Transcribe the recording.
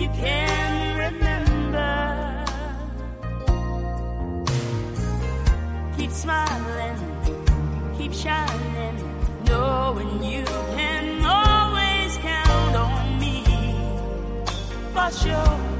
you can remember, keep smiling, keep shining, knowing you can always count on me for sure.